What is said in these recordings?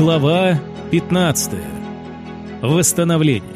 Глава 15. Восстановление.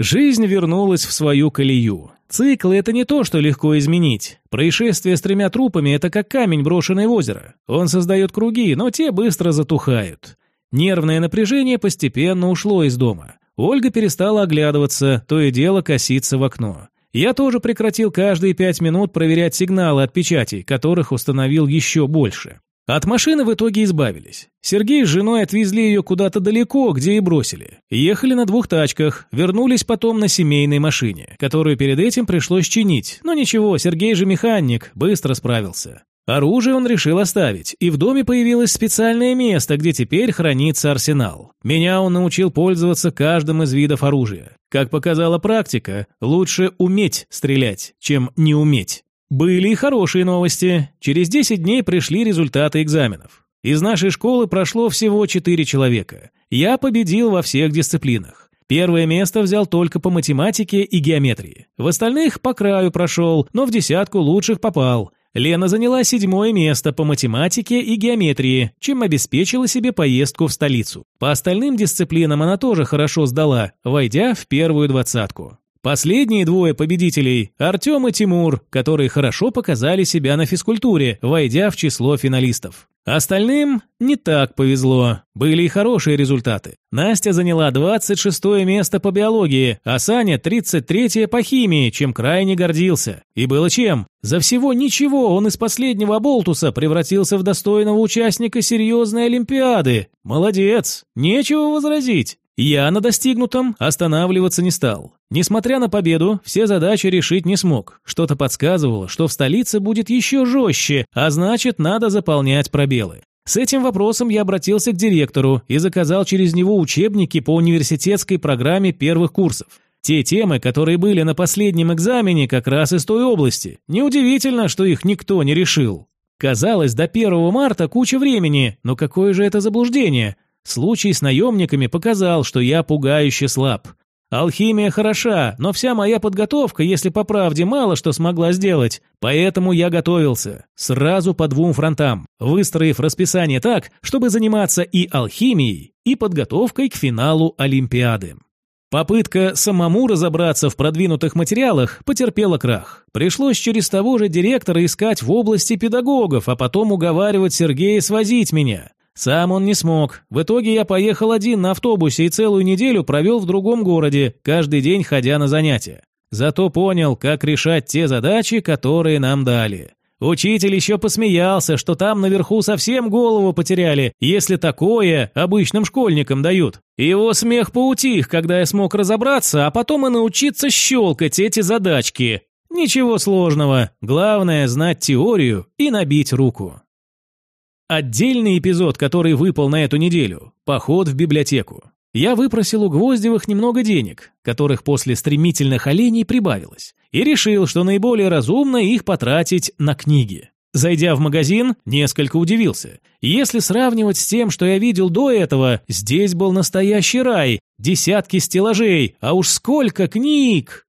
Жизнь вернулась в свою колею. Цикл – это не то, что легко изменить. Происшествие с тремя трупами – это как камень, брошенный в озеро. Он создает круги, но те быстро затухают. Нервное напряжение постепенно ушло из дома. Ольга перестала оглядываться, то и дело коситься в окно. Я тоже прекратил каждые пять минут проверять сигналы от печатей, которых установил еще больше. От машины в итоге избавились. Сергей с женой отвезли ее куда-то далеко, где и бросили. Ехали на двух тачках, вернулись потом на семейной машине, которую перед этим пришлось чинить. Но ничего, Сергей же механик, быстро справился. Оружие он решил оставить, и в доме появилось специальное место, где теперь хранится арсенал. Меня он научил пользоваться каждым из видов оружия. Как показала практика, лучше уметь стрелять, чем не уметь. Были и хорошие новости. Через 10 дней пришли результаты экзаменов. Из нашей школы прошло всего 4 человека. Я победил во всех дисциплинах. Первое место взял только по математике и геометрии. В остальных по краю прошел, но в десятку лучших попал – Лена заняла седьмое место по математике и геометрии, чем обеспечила себе поездку в столицу. По остальным дисциплинам она тоже хорошо сдала, войдя в первую двадцатку. Последние двое победителей – Артем и Тимур, которые хорошо показали себя на физкультуре, войдя в число финалистов. Остальным не так повезло. Были и хорошие результаты. Настя заняла 26 место по биологии, а Саня 33 по химии, чем крайне гордился. И было чем. За всего ничего он из последнего болтуса превратился в достойного участника серьезной олимпиады. Молодец, нечего возразить. Я на достигнутом останавливаться не стал. Несмотря на победу, все задачи решить не смог. Что-то подсказывало, что в столице будет еще жестче, а значит, надо заполнять пробелы. С этим вопросом я обратился к директору и заказал через него учебники по университетской программе первых курсов. Те темы, которые были на последнем экзамене, как раз из той области. Неудивительно, что их никто не решил. Казалось, до 1 марта куча времени, но какое же это заблуждение? Случай с наемниками показал, что я пугающе слаб. Алхимия хороша, но вся моя подготовка, если по правде, мало что смогла сделать. Поэтому я готовился. Сразу по двум фронтам, выстроив расписание так, чтобы заниматься и алхимией, и подготовкой к финалу Олимпиады. Попытка самому разобраться в продвинутых материалах потерпела крах. Пришлось через того же директора искать в области педагогов, а потом уговаривать Сергея свозить меня. Сам он не смог. В итоге я поехал один на автобусе и целую неделю провел в другом городе, каждый день ходя на занятия. Зато понял, как решать те задачи, которые нам дали. Учитель еще посмеялся, что там наверху совсем голову потеряли, если такое обычным школьникам дают. Его смех поутих, когда я смог разобраться, а потом и научиться щелкать эти задачки. Ничего сложного, главное знать теорию и набить руку. Отдельный эпизод, который выпал на эту неделю – поход в библиотеку. Я выпросил у Гвоздевых немного денег, которых после стремительных оленей прибавилось, и решил, что наиболее разумно их потратить на книги. Зайдя в магазин, несколько удивился. Если сравнивать с тем, что я видел до этого, здесь был настоящий рай, десятки стеллажей, а уж сколько книг!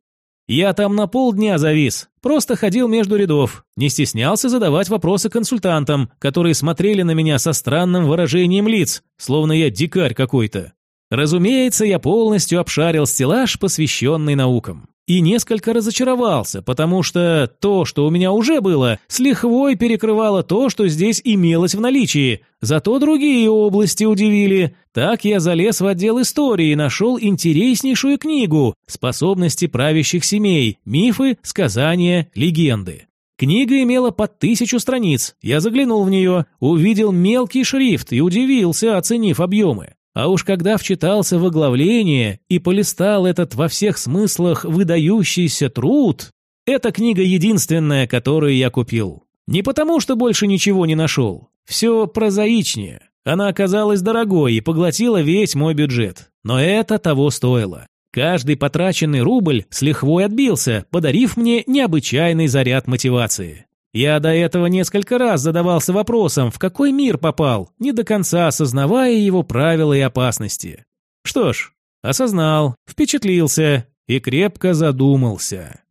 Я там на полдня завис, просто ходил между рядов, не стеснялся задавать вопросы консультантам, которые смотрели на меня со странным выражением лиц, словно я дикарь какой-то. Разумеется, я полностью обшарил стеллаж, посвященный наукам. И несколько разочаровался, потому что то, что у меня уже было, с лихвой перекрывало то, что здесь имелось в наличии. Зато другие области удивили. Так я залез в отдел истории и нашел интереснейшую книгу «Способности правящих семей. Мифы, сказания, легенды». Книга имела под тысячу страниц. Я заглянул в нее, увидел мелкий шрифт и удивился, оценив объемы. А уж когда вчитался в оглавление и полистал этот во всех смыслах выдающийся труд, эта книга единственная, которую я купил. Не потому, что больше ничего не нашел. Все прозаичнее. Она оказалась дорогой и поглотила весь мой бюджет. Но это того стоило. Каждый потраченный рубль с лихвой отбился, подарив мне необычайный заряд мотивации. Я до этого несколько раз задавался вопросом, в какой мир попал, не до конца осознавая его правила и опасности. Что ж, осознал, впечатлился и крепко задумался.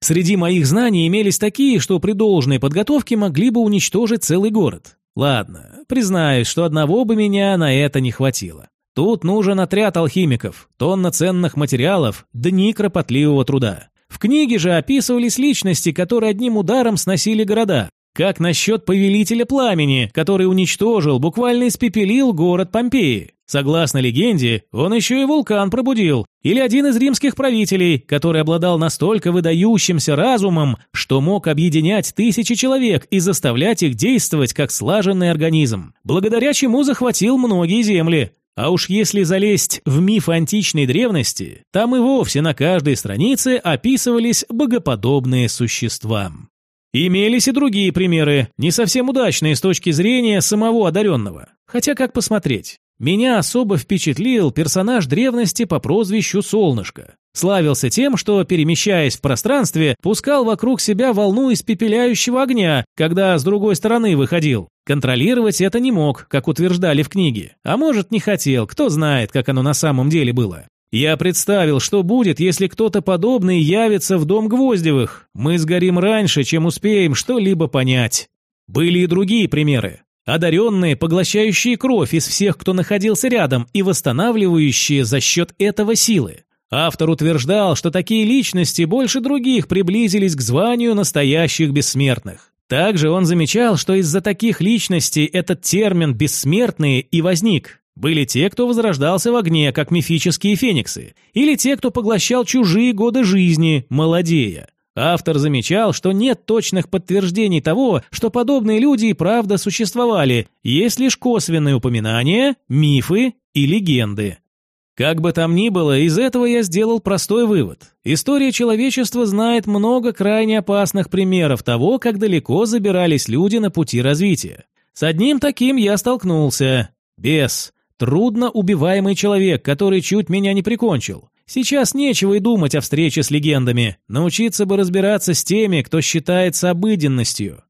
Среди моих знаний имелись такие, что при должной подготовке могли бы уничтожить целый город. Ладно, признаюсь, что одного бы меня на это не хватило. Тут нужен отряд алхимиков, тонна ценных материалов, дни кропотливого труда. В книге же описывались личности, которые одним ударом сносили города. Как насчет повелителя пламени, который уничтожил, буквально испепелил город Помпеи? Согласно легенде, он еще и вулкан пробудил. Или один из римских правителей, который обладал настолько выдающимся разумом, что мог объединять тысячи человек и заставлять их действовать как слаженный организм, благодаря чему захватил многие земли. А уж если залезть в миф античной древности, там и вовсе на каждой странице описывались богоподобные существа. Имелись и другие примеры, не совсем удачные с точки зрения самого одаренного. Хотя как посмотреть? Меня особо впечатлил персонаж древности по прозвищу Солнышко. Славился тем, что, перемещаясь в пространстве, пускал вокруг себя волну испепеляющего огня, когда с другой стороны выходил. Контролировать это не мог, как утверждали в книге. А может, не хотел, кто знает, как оно на самом деле было. Я представил, что будет, если кто-то подобный явится в дом Гвоздевых. Мы сгорим раньше, чем успеем что-либо понять. Были и другие примеры. Одаренные, поглощающие кровь из всех, кто находился рядом, и восстанавливающие за счет этого силы. Автор утверждал, что такие личности больше других приблизились к званию настоящих бессмертных. Также он замечал, что из-за таких личностей этот термин «бессмертные» и возник. Были те, кто возрождался в огне, как мифические фениксы, или те, кто поглощал чужие годы жизни, молодея. Автор замечал, что нет точных подтверждений того, что подобные люди и правда существовали, есть лишь косвенные упоминания, мифы и легенды. Как бы там ни было, из этого я сделал простой вывод. История человечества знает много крайне опасных примеров того, как далеко забирались люди на пути развития. С одним таким я столкнулся. Бес. Трудно убиваемый человек, который чуть меня не прикончил. Сейчас нечего и думать о встрече с легендами. Научиться бы разбираться с теми, кто считается обыденностью.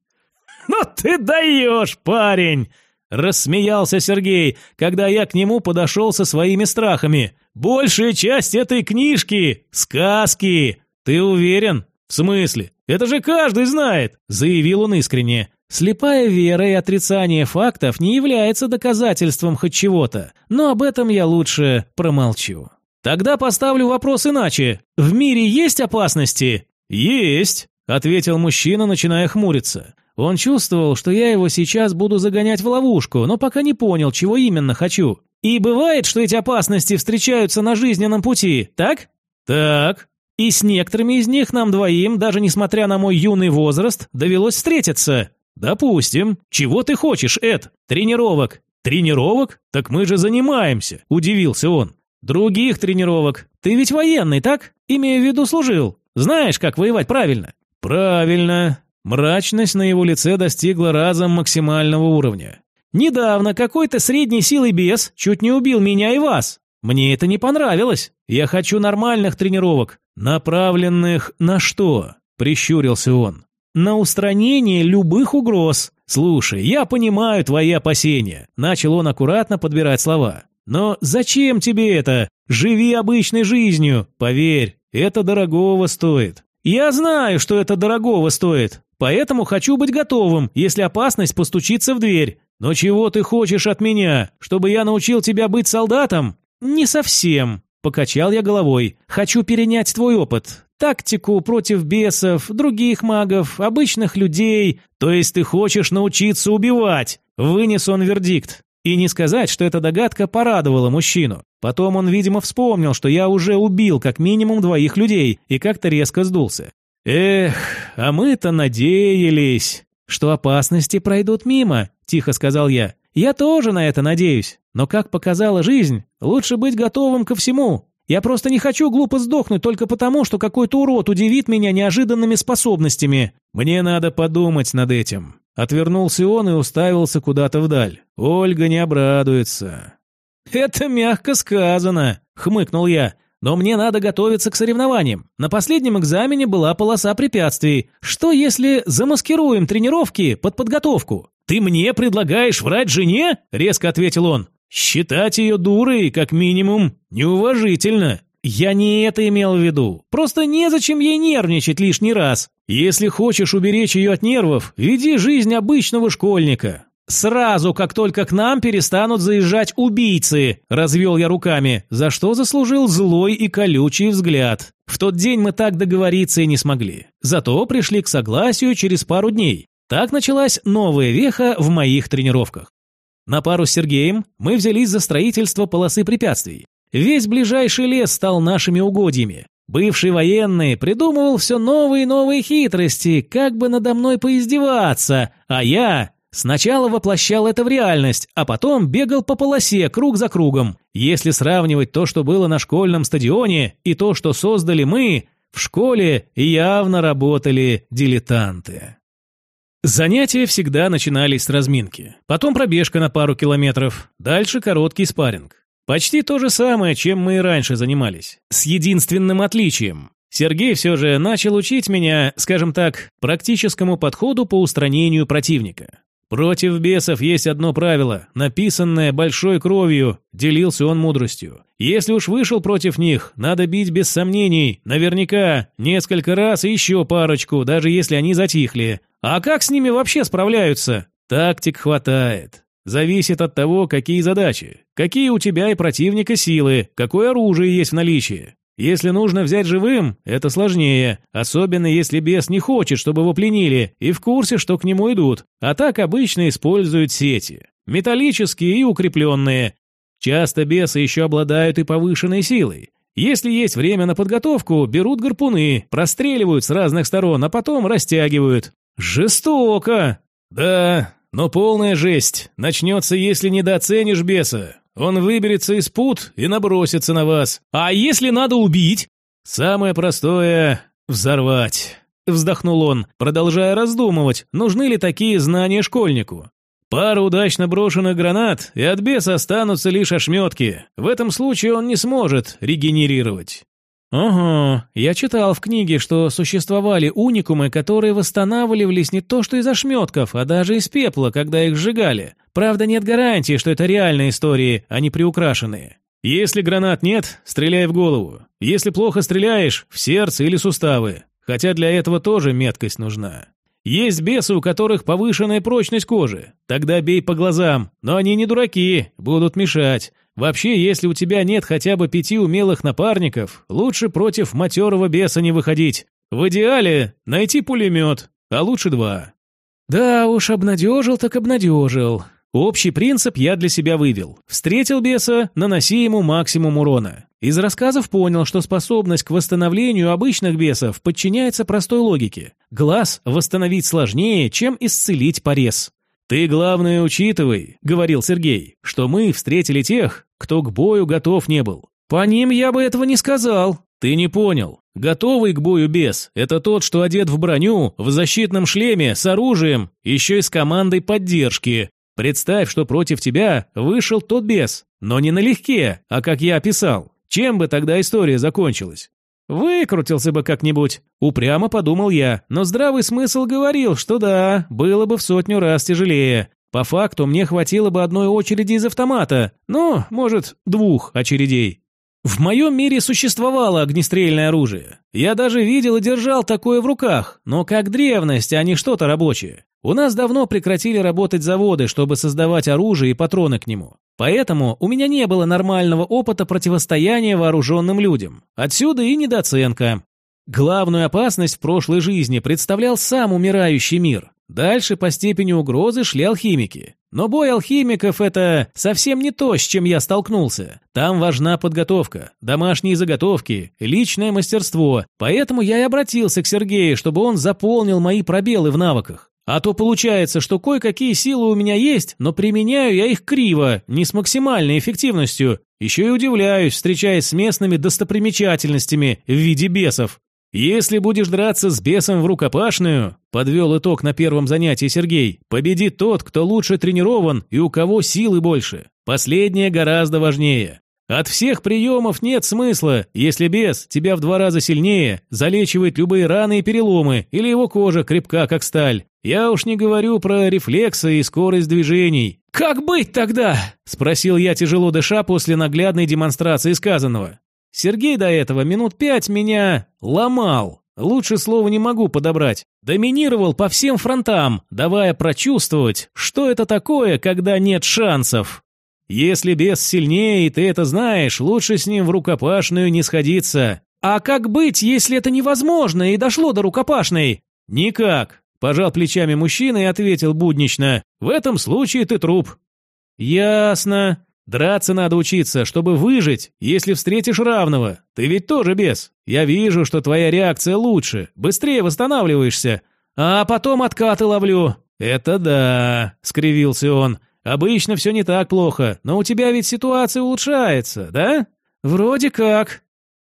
«Ну ты даешь, парень!» Рассмеялся Сергей, когда я к нему подошел со своими страхами. «Большая часть этой книжки — сказки!» «Ты уверен?» «В смысле? Это же каждый знает!» — заявил он искренне. Слепая вера и отрицание фактов не является доказательством хоть чего-то, но об этом я лучше промолчу. Тогда поставлю вопрос иначе. В мире есть опасности? Есть, ответил мужчина, начиная хмуриться. Он чувствовал, что я его сейчас буду загонять в ловушку, но пока не понял, чего именно хочу. И бывает, что эти опасности встречаются на жизненном пути, так? Так. И с некоторыми из них нам двоим, даже несмотря на мой юный возраст, довелось встретиться. Допустим. Чего ты хочешь, Эд? Тренировок. Тренировок? Так мы же занимаемся, удивился он. Других тренировок. Ты ведь военный, так? Имею в виду служил. Знаешь, как воевать правильно? Правильно. Мрачность на его лице достигла разом максимального уровня. Недавно какой-то средней силы бес чуть не убил меня и вас. Мне это не понравилось. Я хочу нормальных тренировок. Направленных на что? Прищурился он. На устранение любых угроз. Слушай, я понимаю твои опасения. Начал он аккуратно подбирать слова. Но зачем тебе это? Живи обычной жизнью. Поверь, это дорогого стоит. Я знаю, что это дорогого стоит. Поэтому хочу быть готовым, если опасность постучится в дверь. Но чего ты хочешь от меня? Чтобы я научил тебя быть солдатом? Не совсем. Покачал я головой. Хочу перенять твой опыт. Тактику против бесов, других магов, обычных людей. То есть ты хочешь научиться убивать? Вынес он вердикт. И не сказать, что эта догадка порадовала мужчину. Потом он, видимо, вспомнил, что я уже убил как минимум двоих людей и как-то резко сдулся. «Эх, а мы-то надеялись, что опасности пройдут мимо», – тихо сказал я. «Я тоже на это надеюсь, но, как показала жизнь, лучше быть готовым ко всему. Я просто не хочу глупо сдохнуть только потому, что какой-то урод удивит меня неожиданными способностями. Мне надо подумать над этим». Отвернулся он и уставился куда-то вдаль. «Ольга не обрадуется». «Это мягко сказано», — хмыкнул я. Но мне надо готовиться к соревнованиям. На последнем экзамене была полоса препятствий. Что если замаскируем тренировки под подготовку? Ты мне предлагаешь врать жене? резко ответил он. Считать ее дурой, как минимум, неуважительно. Я не это имел в виду. Просто незачем ей нервничать лишний раз. Если хочешь уберечь ее от нервов, веди жизнь обычного школьника. «Сразу, как только к нам перестанут заезжать убийцы!» – развел я руками, за что заслужил злой и колючий взгляд. В тот день мы так договориться и не смогли. Зато пришли к согласию через пару дней. Так началась новая веха в моих тренировках. На пару с Сергеем мы взялись за строительство полосы препятствий. Весь ближайший лес стал нашими угодьями. Бывший военный придумывал все новые и новые хитрости, как бы надо мной поиздеваться, а я Сначала воплощал это в реальность, а потом бегал по полосе круг за кругом. Если сравнивать то, что было на школьном стадионе, и то, что создали мы, в школе явно работали дилетанты. Занятия всегда начинались с разминки, потом пробежка на пару километров, дальше короткий спарринг. Почти то же самое, чем мы и раньше занимались, с единственным отличием. Сергей все же начал учить меня, скажем так, практическому подходу по устранению противника. Против бесов есть одно правило, написанное большой кровью, делился он мудростью. Если уж вышел против них, надо бить без сомнений, наверняка, несколько раз и еще парочку, даже если они затихли. А как с ними вообще справляются? Тактик хватает. Зависит от того, какие задачи, какие у тебя и противника силы, какое оружие есть в наличии. Если нужно взять живым, это сложнее, особенно если бес не хочет, чтобы его пленили, и в курсе, что к нему идут. А так обычно используют сети. Металлические и укрепленные. Часто бесы еще обладают и повышенной силой. Если есть время на подготовку, берут гарпуны, простреливают с разных сторон, а потом растягивают. Жестоко! Да, но полная жесть. Начнется, если недооценишь беса. Он выберется из пут и набросится на вас. А если надо убить? Самое простое – взорвать. Вздохнул он, продолжая раздумывать, нужны ли такие знания школьнику. Пара удачно брошенных гранат, и от беса останутся лишь ошметки. В этом случае он не сможет регенерировать. «Ага, я читал в книге, что существовали уникумы, которые восстанавливались не то что из ошметков, а даже из пепла, когда их сжигали. Правда, нет гарантии, что это реальные истории, а не приукрашенные. Если гранат нет, стреляй в голову. Если плохо стреляешь, в сердце или суставы. Хотя для этого тоже меткость нужна. Есть бесы, у которых повышенная прочность кожи. Тогда бей по глазам, но они не дураки, будут мешать. Вообще, если у тебя нет хотя бы пяти умелых напарников, лучше против матерого беса не выходить. В идеале найти пулемет, а лучше два. Да уж, обнадежил так обнадежил. Общий принцип я для себя вывел. Встретил беса, наноси ему максимум урона. Из рассказов понял, что способность к восстановлению обычных бесов подчиняется простой логике. Глаз восстановить сложнее, чем исцелить порез. «Ты, главное, учитывай», — говорил Сергей, «что мы встретили тех, кто к бою готов не был. По ним я бы этого не сказал. Ты не понял. Готовый к бою бес – это тот, что одет в броню, в защитном шлеме, с оружием, еще и с командой поддержки. Представь, что против тебя вышел тот бес, но не налегке, а как я описал. Чем бы тогда история закончилась? Выкрутился бы как-нибудь. Упрямо подумал я, но здравый смысл говорил, что да, было бы в сотню раз тяжелее. По факту мне хватило бы одной очереди из автомата, ну, может, двух очередей. В моем мире существовало огнестрельное оружие. Я даже видел и держал такое в руках, но как древность, а не что-то рабочее. У нас давно прекратили работать заводы, чтобы создавать оружие и патроны к нему. Поэтому у меня не было нормального опыта противостояния вооруженным людям. Отсюда и недооценка. Главную опасность в прошлой жизни представлял сам умирающий мир. Дальше по степени угрозы шли алхимики. Но бой алхимиков – это совсем не то, с чем я столкнулся. Там важна подготовка, домашние заготовки, личное мастерство. Поэтому я и обратился к Сергею, чтобы он заполнил мои пробелы в навыках. А то получается, что кое-какие силы у меня есть, но применяю я их криво, не с максимальной эффективностью. Еще и удивляюсь, встречаясь с местными достопримечательностями в виде бесов. Если будешь драться с бесом в рукопашную, подвел итог на первом занятии Сергей, победит тот, кто лучше тренирован и у кого силы больше. Последнее гораздо важнее. От всех приемов нет смысла, если бес тебя в два раза сильнее, залечивает любые раны и переломы, или его кожа крепка, как сталь. Я уж не говорю про рефлексы и скорость движений. «Как быть тогда?» – спросил я, тяжело дыша после наглядной демонстрации сказанного. Сергей до этого минут пять меня ломал. Лучше слова не могу подобрать. Доминировал по всем фронтам, давая прочувствовать, что это такое, когда нет шансов. Если бес сильнее, и ты это знаешь, лучше с ним в рукопашную не сходиться. А как быть, если это невозможно и дошло до рукопашной? Никак. Пожал плечами мужчина и ответил буднично. В этом случае ты труп. Ясно. Драться надо учиться, чтобы выжить, если встретишь равного. Ты ведь тоже бес. Я вижу, что твоя реакция лучше, быстрее восстанавливаешься. А потом откаты ловлю. Это да, скривился он. Обычно все не так плохо, но у тебя ведь ситуация улучшается, да? Вроде как.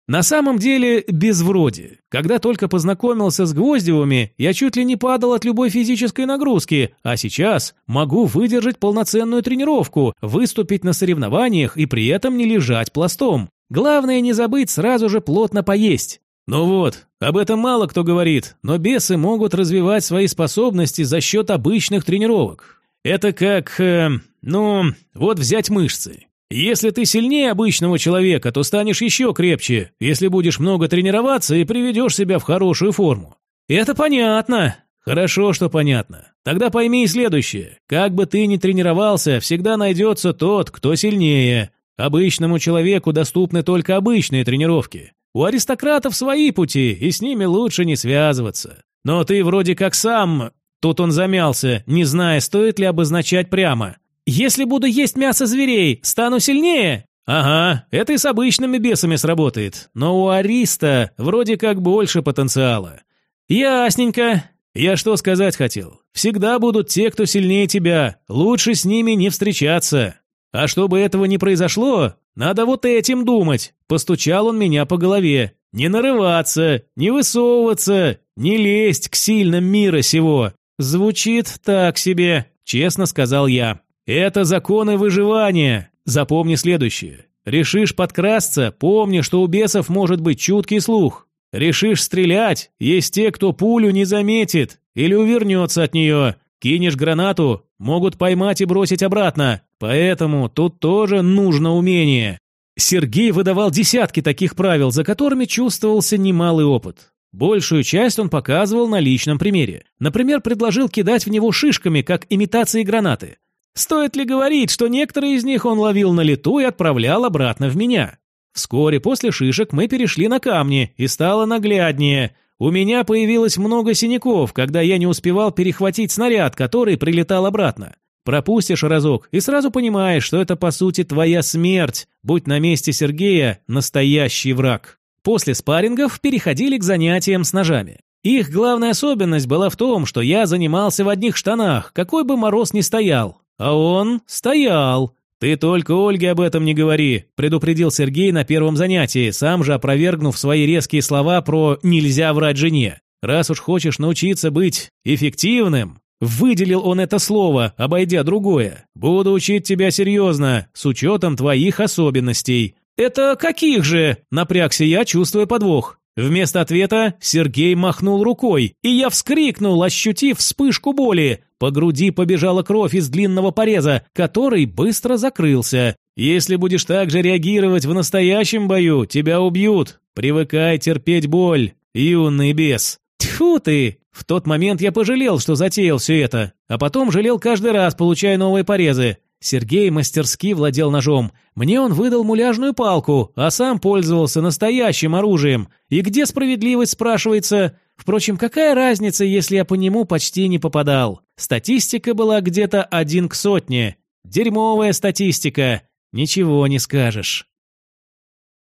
На самом деле, без вроде. Когда только познакомился с Гвоздевыми, я чуть ли не падал от любой физической нагрузки, а сейчас могу выдержать полноценную тренировку, выступить на соревнованиях и при этом не лежать пластом. Главное не забыть сразу же плотно поесть. Ну вот, об этом мало кто говорит, но бесы могут развивать свои способности за счет обычных тренировок. Это как, э, ну, вот взять мышцы. Если ты сильнее обычного человека, то станешь еще крепче, если будешь много тренироваться и приведешь себя в хорошую форму. Это понятно. Хорошо, что понятно. Тогда пойми следующее. Как бы ты ни тренировался, всегда найдется тот, кто сильнее. Обычному человеку доступны только обычные тренировки. У аристократов свои пути, и с ними лучше не связываться. Но ты вроде как сам... Тут он замялся, не зная, стоит ли обозначать прямо. Если буду есть мясо зверей, стану сильнее? Ага, это и с обычными бесами сработает. Но у Ариста вроде как больше потенциала. Ясненько. Я что сказать хотел? Всегда будут те, кто сильнее тебя. Лучше с ними не встречаться. А чтобы этого не произошло, надо вот этим думать. Постучал он меня по голове. Не нарываться, не высовываться, не лезть к сильным мира сего. Звучит так себе, честно сказал я. Это законы выживания. Запомни следующее. Решишь подкрасться, помни, что у бесов может быть чуткий слух. Решишь стрелять, есть те, кто пулю не заметит или увернется от нее. Кинешь гранату, могут поймать и бросить обратно. Поэтому тут тоже нужно умение. Сергей выдавал десятки таких правил, за которыми чувствовался немалый опыт. Большую часть он показывал на личном примере. Например, предложил кидать в него шишками, как имитации гранаты. Стоит ли говорить, что некоторые из них он ловил на лету и отправлял обратно в меня? Вскоре после шишек мы перешли на камни, и стало нагляднее. У меня появилось много синяков, когда я не успевал перехватить снаряд, который прилетал обратно. Пропустишь разок и сразу понимаешь, что это по сути твоя смерть, будь на месте Сергея настоящий враг. После спаррингов переходили к занятиям с ножами. Их главная особенность была в том, что я занимался в одних штанах, какой бы мороз ни стоял. А он стоял. «Ты только Ольге об этом не говори», – предупредил Сергей на первом занятии, сам же опровергнув свои резкие слова про «нельзя врать жене». «Раз уж хочешь научиться быть эффективным», выделил он это слово, обойдя другое, «буду учить тебя серьезно, с учетом твоих особенностей». «Это каких же?» – напрягся я, чувствуя подвох. Вместо ответа Сергей махнул рукой, и я вскрикнул, ощутив вспышку боли. По груди побежала кровь из длинного пореза, который быстро закрылся. Если будешь так же реагировать в настоящем бою, тебя убьют. Привыкай терпеть боль, юный бес. Тьфу ты! В тот момент я пожалел, что затеял все это, а потом жалел каждый раз, получая новые порезы. Сергей мастерски владел ножом. Мне он выдал муляжную палку, а сам пользовался настоящим оружием. И где справедливость, спрашивается? Впрочем, какая разница, если я по нему почти не попадал? Статистика была где-то один к сотне. Дерьмовая статистика. Ничего не скажешь.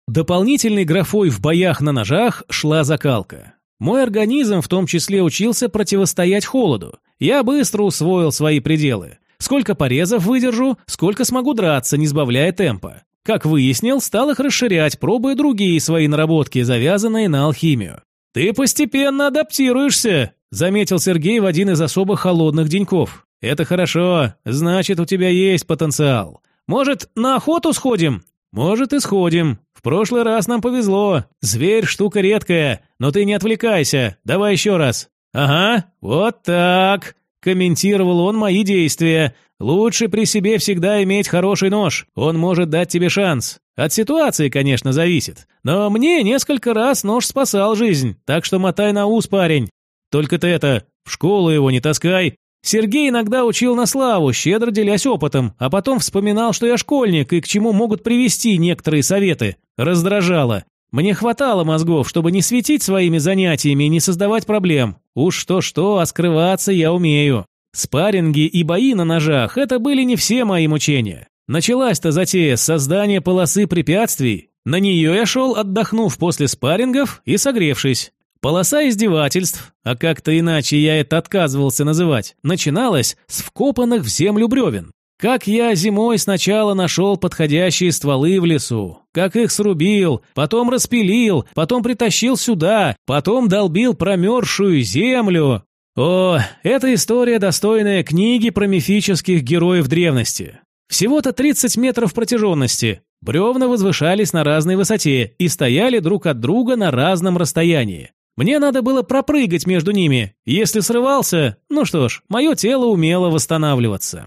Дополнительной графой в боях на ножах шла закалка. Мой организм в том числе учился противостоять холоду. Я быстро усвоил свои пределы. Сколько порезов выдержу, сколько смогу драться, не сбавляя темпа. Как выяснил, стал их расширять, пробуя другие свои наработки, завязанные на алхимию. «Ты постепенно адаптируешься», — заметил Сергей в один из особо холодных деньков. «Это хорошо, значит, у тебя есть потенциал. Может, на охоту сходим?» «Может, и сходим. В прошлый раз нам повезло. Зверь штука редкая, но ты не отвлекайся. Давай еще раз». «Ага, вот так», — комментировал он мои действия. Лучше при себе всегда иметь хороший нож, он может дать тебе шанс. От ситуации, конечно, зависит. Но мне несколько раз нож спасал жизнь, так что мотай на ус, парень. Только ты это, в школу его не таскай. Сергей иногда учил на славу, щедро делясь опытом, а потом вспоминал, что я школьник и к чему могут привести некоторые советы. Раздражало. Мне хватало мозгов, чтобы не светить своими занятиями и не создавать проблем. Уж что-что, а скрываться я умею. Спарринги и бои на ножах – это были не все мои мучения. Началась-то затея с создания полосы препятствий. На нее я шел, отдохнув после спаррингов и согревшись. Полоса издевательств, а как-то иначе я это отказывался называть, начиналась с вкопанных в землю бревен. Как я зимой сначала нашел подходящие стволы в лесу, как их срубил, потом распилил, потом притащил сюда, потом долбил промерзшую землю. О, эта история достойная книги про мифических героев древности. Всего-то 30 метров протяженности. Бревна возвышались на разной высоте и стояли друг от друга на разном расстоянии. Мне надо было пропрыгать между ними. Если срывался, ну что ж, мое тело умело восстанавливаться.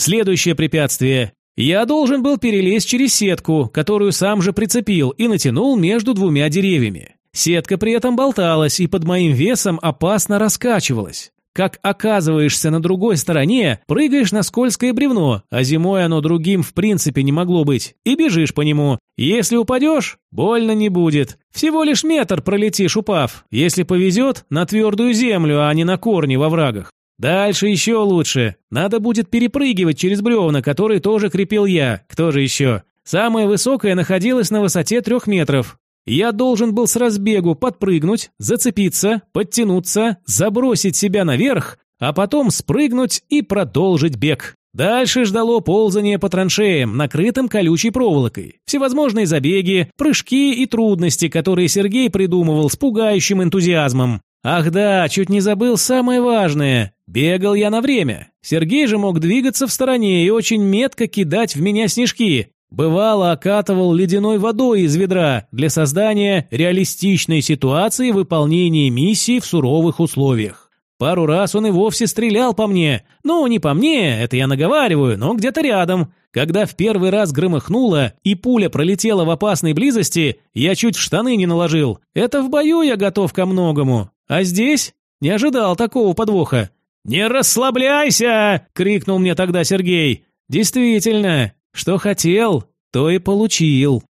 Следующее препятствие. Я должен был перелезть через сетку, которую сам же прицепил и натянул между двумя деревьями. Сетка при этом болталась и под моим весом опасно раскачивалась. Как оказываешься на другой стороне, прыгаешь на скользкое бревно, а зимой оно другим в принципе не могло быть, и бежишь по нему. Если упадешь, больно не будет. Всего лишь метр пролетишь, упав. Если повезет, на твердую землю, а не на корни во врагах. Дальше еще лучше. Надо будет перепрыгивать через бревна, которые тоже крепил я. Кто же еще? Самое высокое находилось на высоте трех метров. Я должен был с разбегу подпрыгнуть, зацепиться, подтянуться, забросить себя наверх, а потом спрыгнуть и продолжить бег. Дальше ждало ползание по траншеям, накрытым колючей проволокой. Всевозможные забеги, прыжки и трудности, которые Сергей придумывал с пугающим энтузиазмом. Ах да, чуть не забыл самое важное. Бегал я на время. Сергей же мог двигаться в стороне и очень метко кидать в меня снежки. Бывало, окатывал ледяной водой из ведра для создания реалистичной ситуации выполнения миссии в суровых условиях. Пару раз он и вовсе стрелял по мне. Ну, не по мне, это я наговариваю, но где-то рядом. Когда в первый раз громыхнуло и пуля пролетела в опасной близости, я чуть в штаны не наложил. Это в бою я готов ко многому. А здесь не ожидал такого подвоха. «Не расслабляйся!» — крикнул мне тогда Сергей. «Действительно, что хотел, то и получил».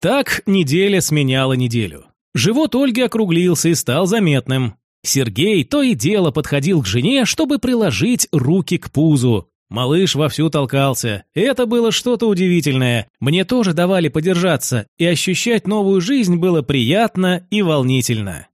Так неделя сменяла неделю. Живот Ольги округлился и стал заметным. Сергей то и дело подходил к жене, чтобы приложить руки к пузу. Малыш вовсю толкался. Это было что-то удивительное. Мне тоже давали подержаться, и ощущать новую жизнь было приятно и волнительно.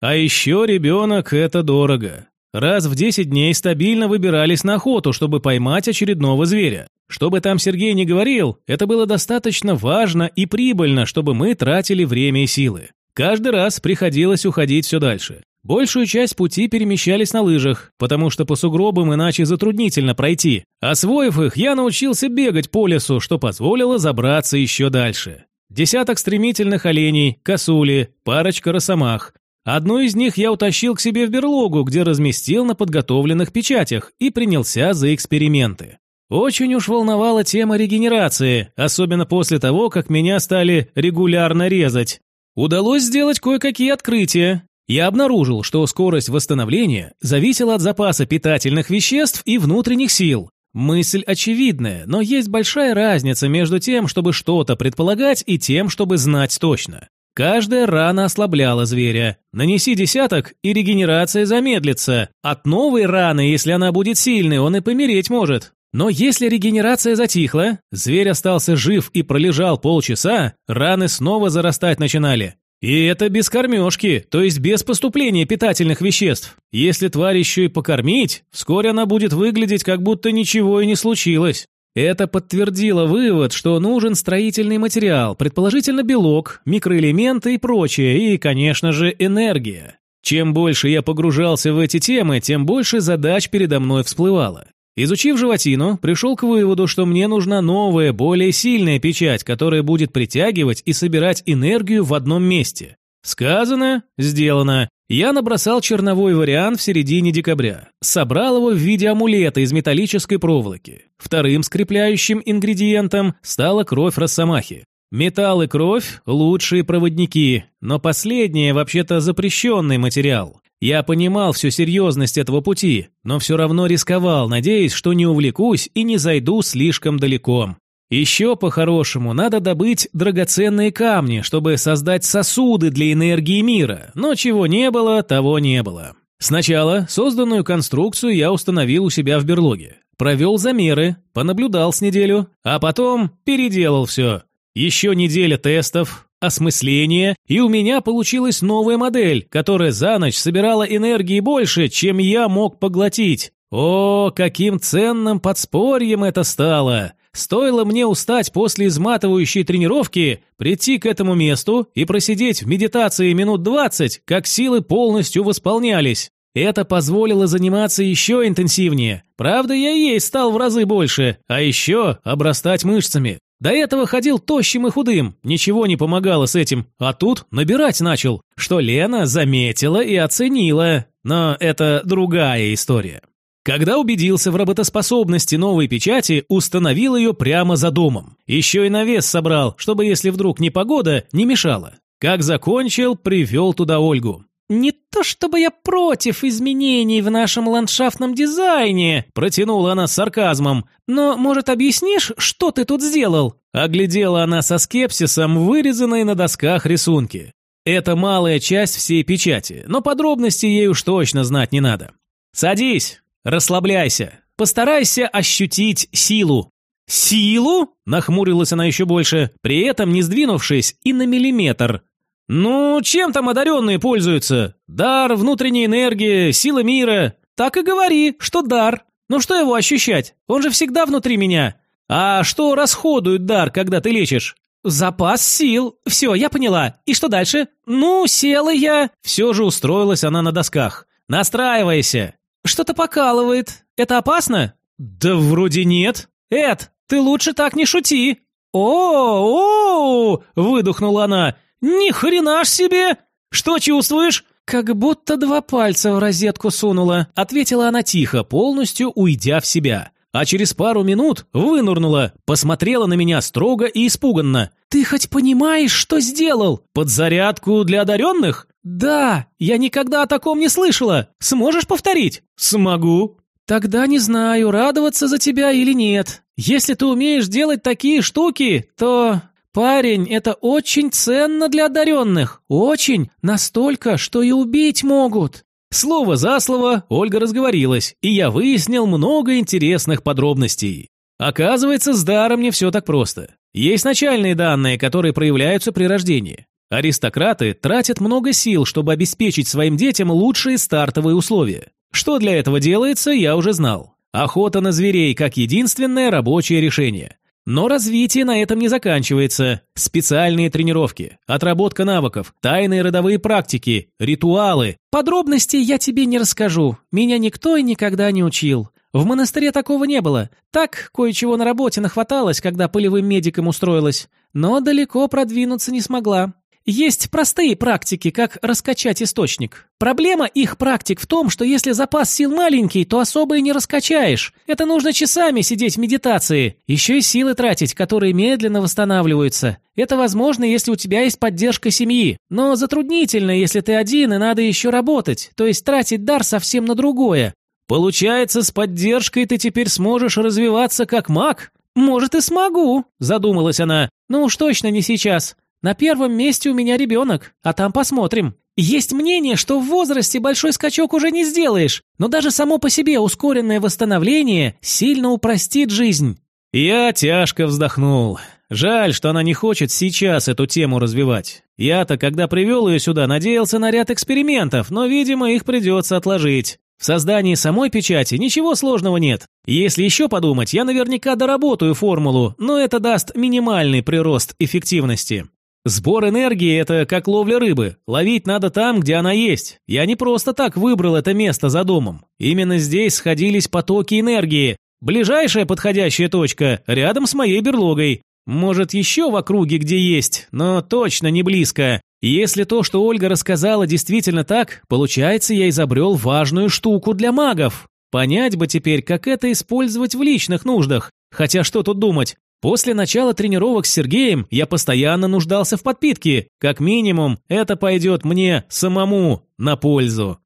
А еще ребенок – это дорого. Раз в 10 дней стабильно выбирались на охоту, чтобы поймать очередного зверя. Что бы там Сергей не говорил, это было достаточно важно и прибыльно, чтобы мы тратили время и силы. Каждый раз приходилось уходить все дальше. Большую часть пути перемещались на лыжах, потому что по сугробам иначе затруднительно пройти. Освоив их, я научился бегать по лесу, что позволило забраться еще дальше. Десяток стремительных оленей, косули, парочка росомах. Одну из них я утащил к себе в берлогу, где разместил на подготовленных печатях и принялся за эксперименты. Очень уж волновала тема регенерации, особенно после того, как меня стали регулярно резать. Удалось сделать кое-какие открытия. Я обнаружил, что скорость восстановления зависела от запаса питательных веществ и внутренних сил. Мысль очевидная, но есть большая разница между тем, чтобы что-то предполагать, и тем, чтобы знать точно. Каждая рана ослабляла зверя. Нанеси десяток, и регенерация замедлится. От новой раны, если она будет сильной, он и помереть может. Но если регенерация затихла, зверь остался жив и пролежал полчаса, раны снова зарастать начинали. И это без кормежки, то есть без поступления питательных веществ. Если тварь еще и покормить, вскоре она будет выглядеть, как будто ничего и не случилось. Это подтвердило вывод, что нужен строительный материал, предположительно белок, микроэлементы и прочее, и, конечно же, энергия. Чем больше я погружался в эти темы, тем больше задач передо мной всплывало. Изучив животину, пришел к выводу, что мне нужна новая, более сильная печать, которая будет притягивать и собирать энергию в одном месте. Сказано – сделано. Я набросал черновой вариант в середине декабря. Собрал его в виде амулета из металлической проволоки. Вторым скрепляющим ингредиентом стала кровь росомахи. Металл и кровь – лучшие проводники, но последнее вообще-то запрещенный материал. Я понимал всю серьезность этого пути, но все равно рисковал, надеясь, что не увлекусь и не зайду слишком далеко. Еще по-хорошему надо добыть драгоценные камни, чтобы создать сосуды для энергии мира, но чего не было, того не было. Сначала созданную конструкцию я установил у себя в берлоге. Провел замеры, понаблюдал с неделю, а потом переделал все. Еще неделя тестов, осмысления, и у меня получилась новая модель, которая за ночь собирала энергии больше, чем я мог поглотить. О, каким ценным подспорьем это стало! Стоило мне устать после изматывающей тренировки, прийти к этому месту и просидеть в медитации минут двадцать, как силы полностью восполнялись. Это позволило заниматься еще интенсивнее. Правда, я есть стал в разы больше, а еще обрастать мышцами. До этого ходил тощим и худым, ничего не помогало с этим, а тут набирать начал, что Лена заметила и оценила, но это другая история. Когда убедился в работоспособности новой печати, установил ее прямо за домом. Еще и навес собрал, чтобы если вдруг непогода, не мешала. Как закончил, привел туда Ольгу. «Не то чтобы я против изменений в нашем ландшафтном дизайне», протянула она с сарказмом, «но, может, объяснишь, что ты тут сделал?» Оглядела она со скепсисом вырезанные на досках рисунки. Это малая часть всей печати, но подробности ей уж точно знать не надо. «Садись, расслабляйся, постарайся ощутить силу». «Силу?» – нахмурилась она еще больше, при этом не сдвинувшись и на миллиметр, «Ну, чем там одаренные пользуются? Дар, внутренняя энергия, сила мира. Так и говори, что дар. Ну что его ощущать? Он же всегда внутри меня. А что расходует дар, когда ты лечишь?» «Запас сил. Все, я поняла. И что дальше? Ну, села я...» Все же устроилась она на досках. «Настраивайся». «Что-то покалывает. Это опасно?» «Да вроде нет». «Эд, ты лучше так не шути». «О-о-о!» – выдохнула она. «Ни хрена ж себе! Что чувствуешь?» «Как будто два пальца в розетку сунула», — ответила она тихо, полностью уйдя в себя. А через пару минут вынурнула, посмотрела на меня строго и испуганно. «Ты хоть понимаешь, что сделал? Подзарядку для одаренных?» «Да, я никогда о таком не слышала. Сможешь повторить?» «Смогу». «Тогда не знаю, радоваться за тебя или нет. Если ты умеешь делать такие штуки, то «Парень, это очень ценно для одаренных. Очень. Настолько, что и убить могут». Слово за слово Ольга разговорилась, и я выяснил много интересных подробностей. Оказывается, с даром не все так просто. Есть начальные данные, которые проявляются при рождении. Аристократы тратят много сил, чтобы обеспечить своим детям лучшие стартовые условия. Что для этого делается, я уже знал. Охота на зверей как единственное рабочее решение. Но развитие на этом не заканчивается. Специальные тренировки, отработка навыков, тайные родовые практики, ритуалы. Подробностей я тебе не расскажу. Меня никто и никогда не учил. В монастыре такого не было. Так, кое-чего на работе нахваталось, когда полевым медиком устроилась. Но далеко продвинуться не смогла. Есть простые практики, как раскачать источник. Проблема их практик в том, что если запас сил маленький, то особо и не раскачаешь. Это нужно часами сидеть в медитации. Еще и силы тратить, которые медленно восстанавливаются. Это возможно, если у тебя есть поддержка семьи. Но затруднительно, если ты один и надо еще работать, то есть тратить дар совсем на другое. Получается, с поддержкой ты теперь сможешь развиваться как маг? Может и смогу, задумалась она. Ну уж точно не сейчас. На первом месте у меня ребенок, а там посмотрим. Есть мнение, что в возрасте большой скачок уже не сделаешь, но даже само по себе ускоренное восстановление сильно упростит жизнь». Я тяжко вздохнул. Жаль, что она не хочет сейчас эту тему развивать. Я-то, когда привел ее сюда, надеялся на ряд экспериментов, но, видимо, их придется отложить. В создании самой печати ничего сложного нет. Если еще подумать, я наверняка доработаю формулу, но это даст минимальный прирост эффективности. Сбор энергии – это как ловля рыбы. Ловить надо там, где она есть. Я не просто так выбрал это место за домом. Именно здесь сходились потоки энергии. Ближайшая подходящая точка – рядом с моей берлогой. Может, еще в округе где есть, но точно не близко. Если то, что Ольга рассказала, действительно так, получается, я изобрел важную штуку для магов. Понять бы теперь, как это использовать в личных нуждах. Хотя что тут думать? После начала тренировок с Сергеем я постоянно нуждался в подпитке. Как минимум, это пойдет мне самому на пользу.